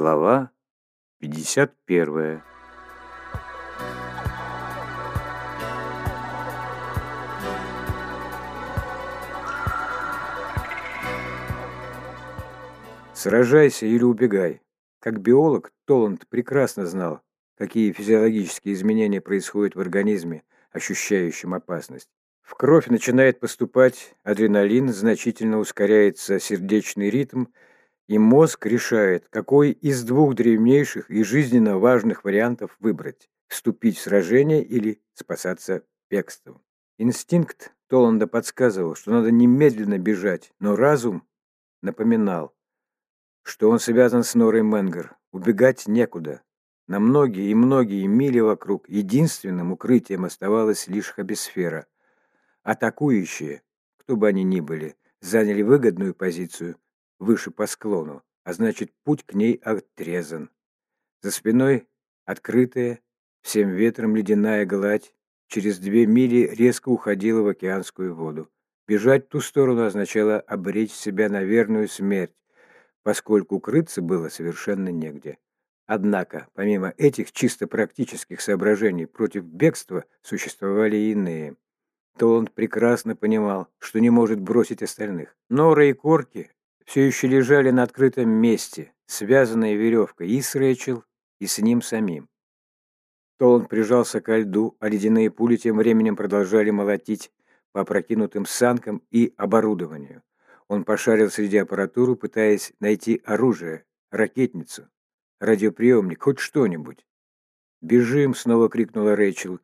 Глава 51. Сражайся или убегай. Как биолог, Толланд прекрасно знал, какие физиологические изменения происходят в организме, ощущающем опасность. В кровь начинает поступать адреналин, значительно ускоряется сердечный ритм – и мозг решает, какой из двух древнейших и жизненно важных вариантов выбрать – вступить в сражение или спасаться бегством. Инстинкт Толанда подсказывал, что надо немедленно бежать, но разум напоминал, что он связан с Норой Менгер. Убегать некуда. На многие и многие мили вокруг единственным укрытием оставалась лишь хабисфера. Атакующие, кто бы они ни были, заняли выгодную позицию – выше по склону, а значит, путь к ней отрезан. За спиной открытая, всем ветром ледяная гладь, через две мили резко уходила в океанскую воду. Бежать в ту сторону означало обречь себя на верную смерть, поскольку укрыться было совершенно негде. Однако, помимо этих чисто практических соображений против бегства, существовали и иные. Толанд прекрасно понимал, что не может бросить остальных. Нора и Корки все еще лежали на открытом месте, связанные веревкой и с Рэчел, и с ним самим. Толан прижался ко льду, а ледяные пули тем временем продолжали молотить по опрокинутым санкам и оборудованию. Он пошарил среди аппаратуры, пытаясь найти оружие, ракетницу, радиоприемник, хоть что-нибудь. «Бежим!» — снова крикнула Рэйчел,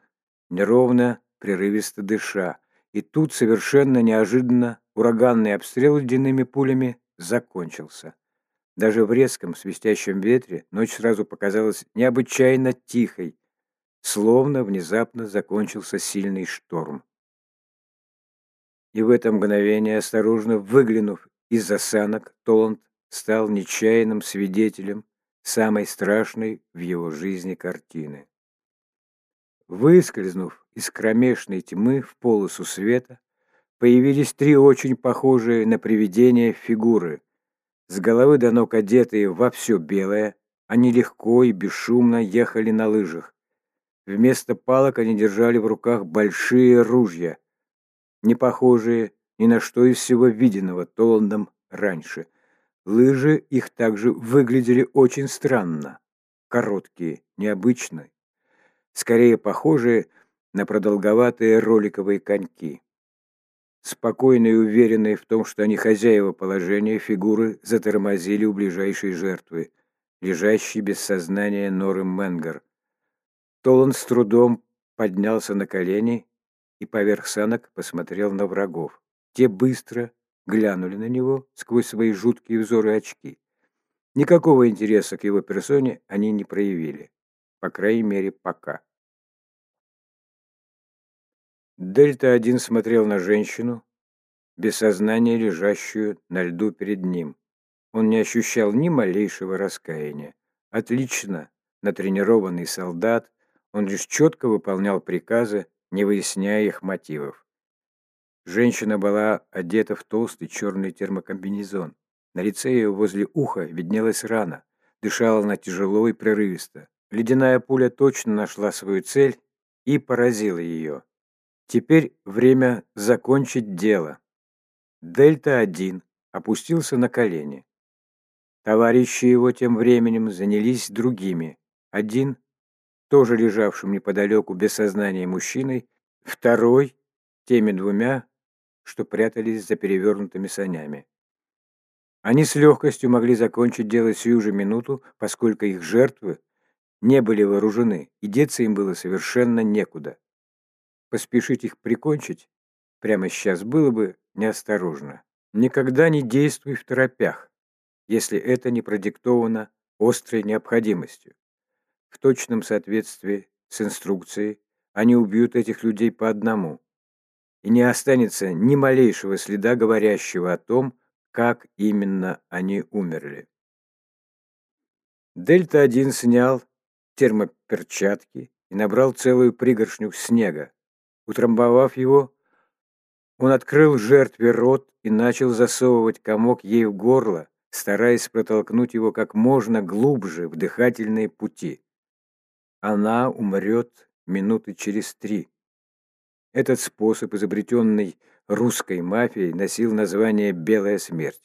неровно, прерывисто дыша. И тут совершенно неожиданно ураганный обстрел ледяными пулями закончился. Даже в резком свистящем ветре ночь сразу показалась необычайно тихой, словно внезапно закончился сильный шторм. И в это мгновение, осторожно выглянув из-за санок, Толанд стал нечаянным свидетелем самой страшной в его жизни картины. Выскользнув из кромешной тьмы в полосу света, появились три очень похожие на привидения фигуры. С головы до ног одетые во все белое, они легко и бесшумно ехали на лыжах. Вместо палок они держали в руках большие ружья, не похожие ни на что из всего виденного Толандом раньше. Лыжи их также выглядели очень странно, короткие, необычные, скорее похожие на продолговатые роликовые коньки. Спокойные и уверенные в том, что они хозяева положения, фигуры затормозили у ближайшей жертвы, лежащей без сознания Норы Менгер. Толан с трудом поднялся на колени и поверх санок посмотрел на врагов. Те быстро глянули на него сквозь свои жуткие взоры очки. Никакого интереса к его персоне они не проявили. По крайней мере, пока. Дельта-1 смотрел на женщину, без сознания лежащую на льду перед ним. Он не ощущал ни малейшего раскаяния. Отлично натренированный солдат, он лишь четко выполнял приказы, не выясняя их мотивов. Женщина была одета в толстый черный термокомбинезон. На лице ее возле уха виднелась рана. Дышала она тяжело и прерывисто. Ледяная пуля точно нашла свою цель и поразила ее. Теперь время закончить дело. Дельта-1 опустился на колени. Товарищи его тем временем занялись другими. Один, тоже лежавшим неподалеку без сознания мужчиной, второй, теми двумя, что прятались за перевернутыми санями. Они с легкостью могли закончить дело сию же минуту, поскольку их жертвы не были вооружены, и деться им было совершенно некуда. Поспешить их прикончить прямо сейчас было бы неосторожно. Никогда не действуй в торопях, если это не продиктовано острой необходимостью. В точном соответствии с инструкцией они убьют этих людей по одному, и не останется ни малейшего следа, говорящего о том, как именно они умерли. Дельта-1 снял термоперчатки и набрал целую пригоршню снега, Утрамбовав его, он открыл жертве рот и начал засовывать комок ей в горло, стараясь протолкнуть его как можно глубже в дыхательные пути. Она умрет минуты через три. Этот способ, изобретенный русской мафией, носил название «белая смерть».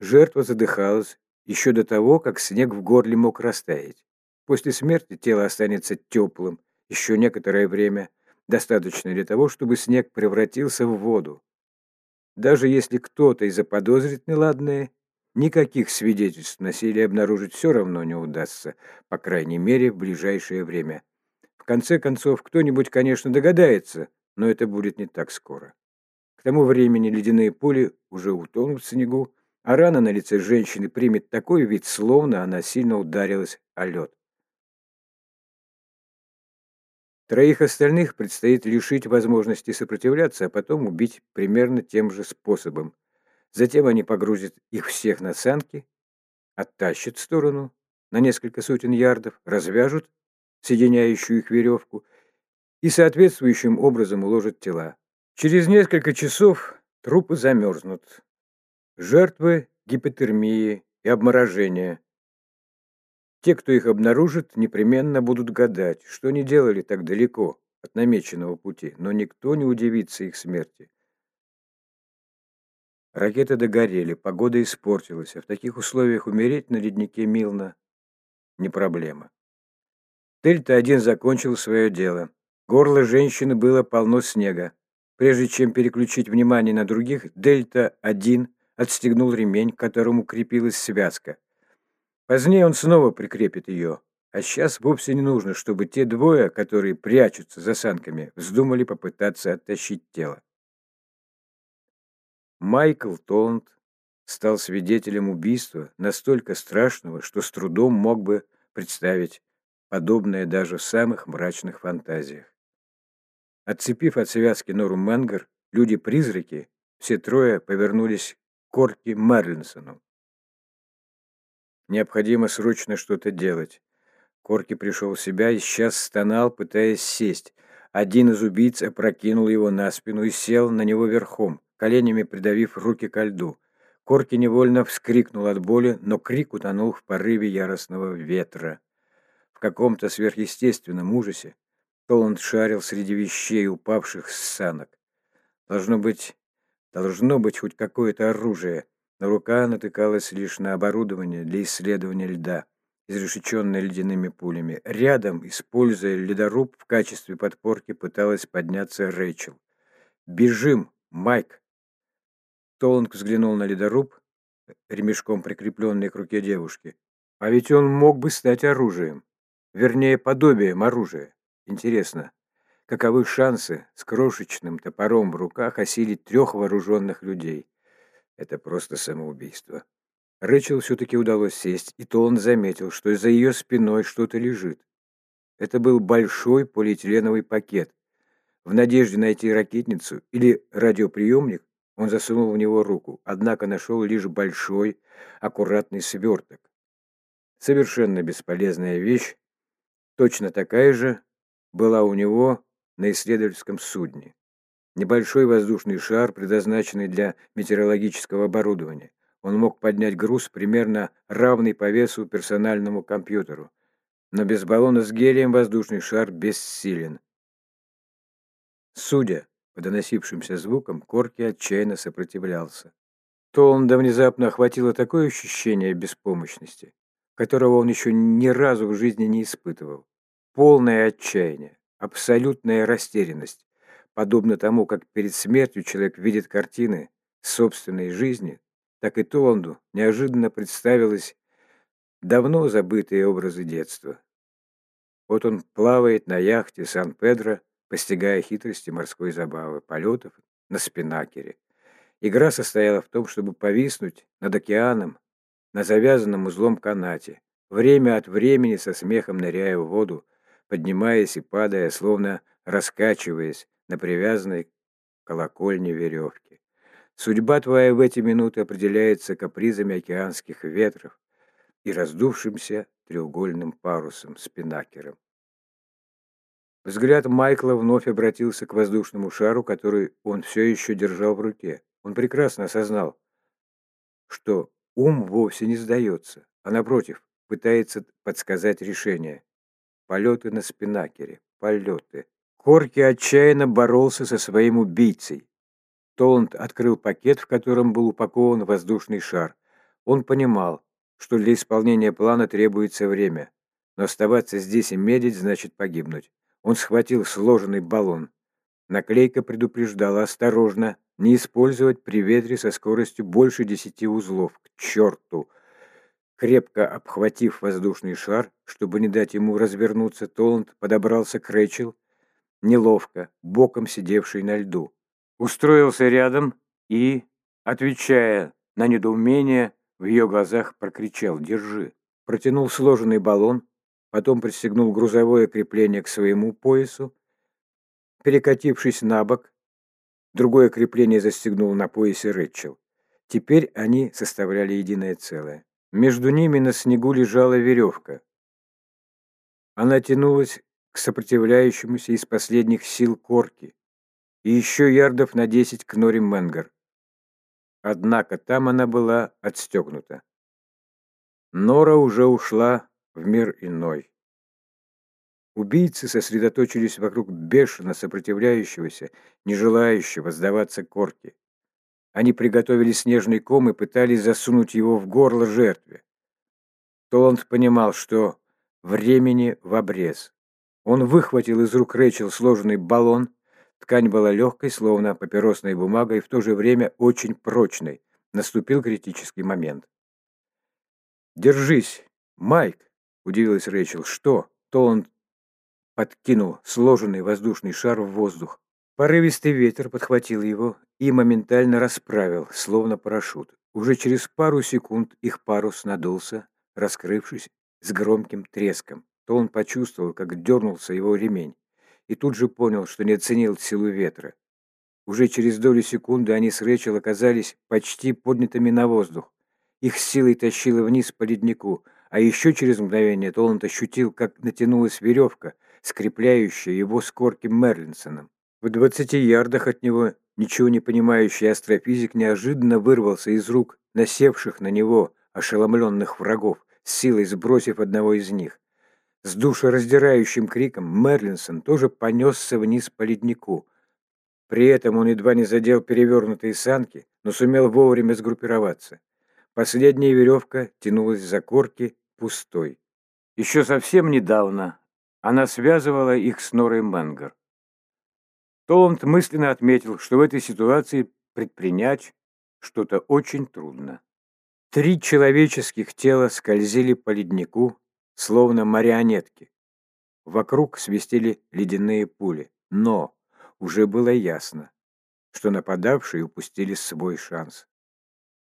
Жертва задыхалась еще до того, как снег в горле мог растаять. После смерти тело останется теплым еще некоторое время, достаточно для того, чтобы снег превратился в воду. Даже если кто-то и заподозрит неладное, никаких свидетельств насилия обнаружить все равно не удастся, по крайней мере, в ближайшее время. В конце концов, кто-нибудь, конечно, догадается, но это будет не так скоро. К тому времени ледяные пули уже утонут в снегу, а рана на лице женщины примет такой вид, словно она сильно ударилась о лед. Троих остальных предстоит лишить возможности сопротивляться, а потом убить примерно тем же способом. Затем они погрузят их всех на санки, оттащат в сторону на несколько сотен ярдов, развяжут соединяющую их веревку и соответствующим образом уложат тела. Через несколько часов трупы замерзнут. Жертвы гипотермии и обморожения те, кто их обнаружит, непременно будут гадать, что они делали так далеко от намеченного пути, но никто не удивится их смерти. Ракеты догорели, погода испортилась, а в таких условиях умереть на леднике Милна не проблема. Дельта-1 закончил свое дело. Горло женщины было полно снега. Прежде чем переключить внимание на других, Дельта-1 отстегнул ремень, к которому крепилась связка. Позднее он снова прикрепит ее. А сейчас вовсе не нужно, чтобы те двое, которые прячутся за санками, вздумали попытаться оттащить тело. Майкл Толланд стал свидетелем убийства настолько страшного, что с трудом мог бы представить подобное даже в самых мрачных фантазиях. Отцепив от связки Нору Мэнгер, люди-призраки, все трое повернулись к Корки Мерлинсону. Необходимо срочно что-то делать. Корки пришел в себя и сейчас стонал, пытаясь сесть. Один из убийц опрокинул его на спину и сел на него верхом, коленями придавив руки ко льду. Корки невольно вскрикнул от боли, но крик утонул в порыве яростного ветра. В каком-то сверхъестественном ужасе Толанд шарил среди вещей, упавших с санок. Должно быть, должно быть хоть какое-то оружие, но рука натыкалась лишь на оборудование для исследования льда, изрешеченное ледяными пулями. Рядом, используя ледоруб в качестве подпорки, пыталась подняться Рэйчел. «Бежим, Майк!» Толлинг взглянул на ледоруб, ремешком прикрепленный к руке девушки. «А ведь он мог бы стать оружием. Вернее, подобием оружия. Интересно, каковы шансы с крошечным топором в руках осилить трех вооруженных людей?» Это просто самоубийство. Рэчел все-таки удалось сесть, и то он заметил, что за ее спиной что-то лежит. Это был большой полиэтиленовый пакет. В надежде найти ракетницу или радиоприемник, он засунул в него руку, однако нашел лишь большой, аккуратный сверток. Совершенно бесполезная вещь, точно такая же, была у него на исследовательском судне. Небольшой воздушный шар, предназначенный для метеорологического оборудования. Он мог поднять груз примерно равный по весу персональному компьютеру. Но без баллона с гелием воздушный шар бессилен. Судя по доносившимся звукам, Корки отчаянно сопротивлялся. Толанда внезапно охватило такое ощущение беспомощности, которого он еще ни разу в жизни не испытывал. Полное отчаяние, абсолютная растерянность, Подобно тому, как перед смертью человек видит картины собственной жизни, так и Толанду неожиданно представилось давно забытые образы детства. Вот он плавает на яхте Сан-Педро, постигая хитрости морской забавы, полетов на спинакере. Игра состояла в том, чтобы повиснуть над океаном на завязанном узлом канате, время от времени со смехом ныряя в воду, поднимаясь и падая, словно раскачиваясь, на привязанной колокольне веревке. Судьба твоя в эти минуты определяется капризами океанских ветров и раздувшимся треугольным парусом спинакером. Взгляд Майкла вновь обратился к воздушному шару, который он все еще держал в руке. Он прекрасно осознал, что ум вовсе не сдается, а напротив, пытается подсказать решение. Полеты на спинакере, полеты. Корки отчаянно боролся со своим убийцей. Толанд открыл пакет, в котором был упакован воздушный шар. Он понимал, что для исполнения плана требуется время, но оставаться здесь и медлить значит погибнуть. Он схватил сложенный баллон. Наклейка предупреждала осторожно не использовать при ветре со скоростью больше десяти узлов. К черту! Крепко обхватив воздушный шар, чтобы не дать ему развернуться, Толанд подобрался к Рэчел, неловко, боком сидевшей на льду. Устроился рядом и, отвечая на недоумение, в ее глазах прокричал «Держи!». Протянул сложенный баллон, потом пристегнул грузовое крепление к своему поясу, перекатившись на бок, другое крепление застегнул на поясе Рэчел. Теперь они составляли единое целое. Между ними на снегу лежала веревка. Она тянулась к сопротивляющемуся из последних сил корки и еще ярдов на десять к норе Менгар. Однако там она была отстегнута. Нора уже ушла в мир иной. Убийцы сосредоточились вокруг бешено сопротивляющегося, не желающего сдаваться корки. Они приготовили снежный ком и пытались засунуть его в горло жертве. Толанд понимал, что времени в обрез. Он выхватил из рук Рэчел сложенный баллон. Ткань была легкой, словно папиросная бумага, и в то же время очень прочной. Наступил критический момент. «Держись, Майк!» — удивилась Рэйчел. «Что?» Толанд подкинул сложенный воздушный шар в воздух. Порывистый ветер подхватил его и моментально расправил, словно парашют. Уже через пару секунд их парус надулся, раскрывшись с громким треском. То он почувствовал, как дернулся его ремень, и тут же понял, что не оценил силу ветра. Уже через долю секунды они с Рэчел оказались почти поднятыми на воздух. Их силой тащило вниз по леднику, а еще через мгновение Толанд ощутил, как натянулась веревка, скрепляющая его с Корки Мерлинсоном. В двадцати ярдах от него ничего не понимающий астрофизик неожиданно вырвался из рук насевших на него ошеломленных врагов, силой сбросив одного из них. С душераздирающим криком Мерлинсон тоже понесся вниз по леднику. При этом он едва не задел перевернутые санки, но сумел вовремя сгруппироваться. Последняя веревка тянулась за корки пустой. Еще совсем недавно она связывала их с Норой Мэнгар. Толанд мысленно отметил, что в этой ситуации предпринять что-то очень трудно. Три человеческих тела скользили по леднику, словно марионетки. Вокруг свистели ледяные пули, но уже было ясно, что нападавшие упустили свой шанс.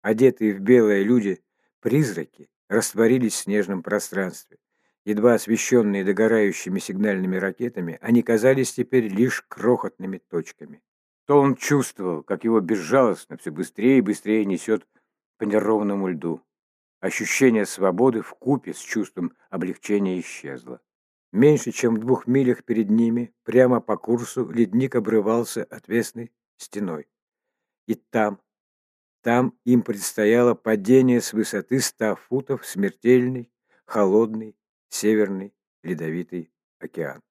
Одетые в белые люди, призраки, растворились в снежном пространстве. Едва освещенные догорающими сигнальными ракетами, они казались теперь лишь крохотными точками. То он чувствовал, как его безжалостно все быстрее и быстрее несет по неровному льду. Ощущение свободы в купе с чувством облегчения исчезло. Меньше чем в двух милях перед ними, прямо по курсу, ледник обрывался отвесной стеной. И там, там им предстояло падение с высоты ста футов смертельный, холодный, северный ледовитый океан.